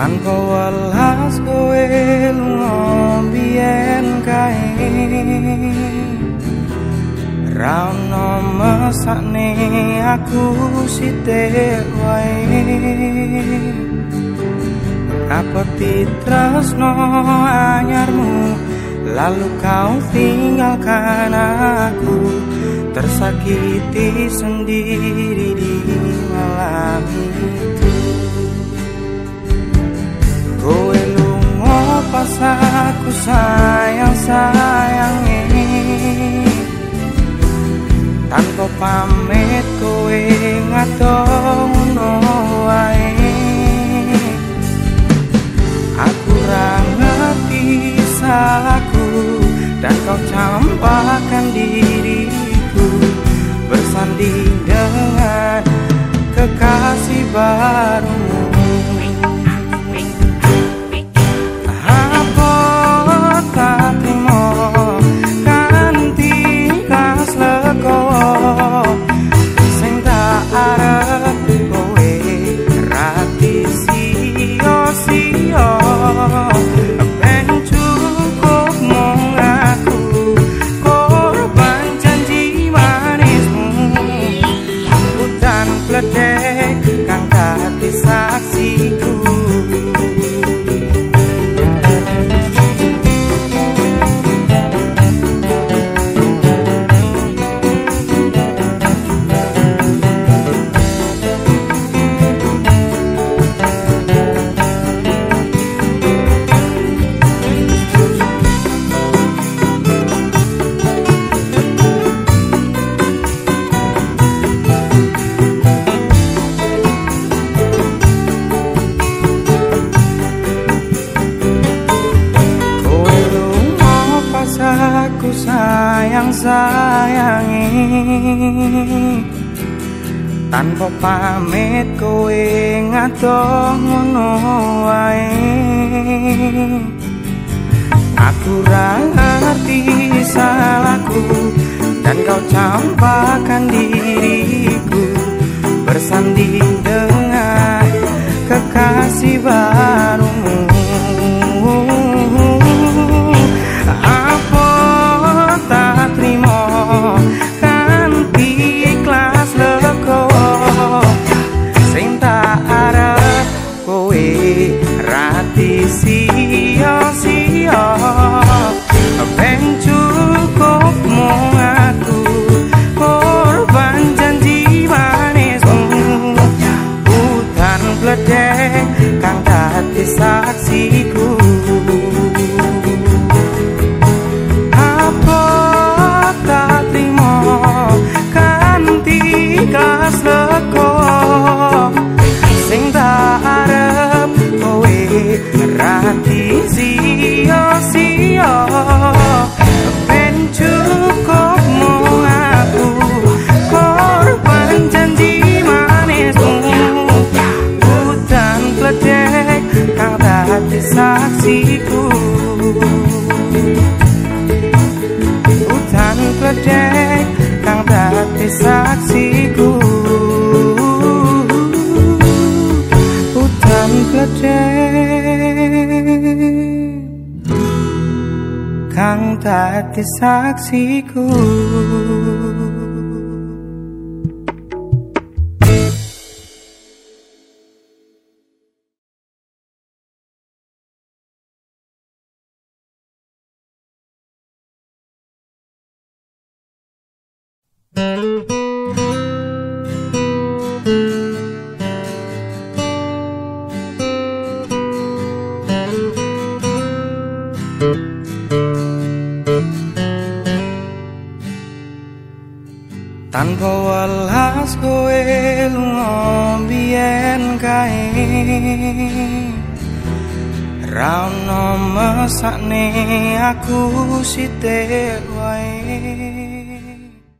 tanpa welas kowe lunga biyen kae. Rauno mesakne aku sithik wae. Apa titresno anyarmu Lalu kau tinggalkan aku? Tersakiti sendiri di malam itu aku sayang-sayangi. Tanpa pamit kowe ngadong no wae Aku ngerti salahku Dan kau campakkan diriku. Bersanding dengan kekasih barumu sayang sayangi. Tanpa pamit kowe ngadong ngono wae. Aku ra ngerti salahku dan kau campakkan diriku a ti. dati saksi Thank you. Tanpa welas kowe lunga biyen kae? Rauno mesakne aku sithik wae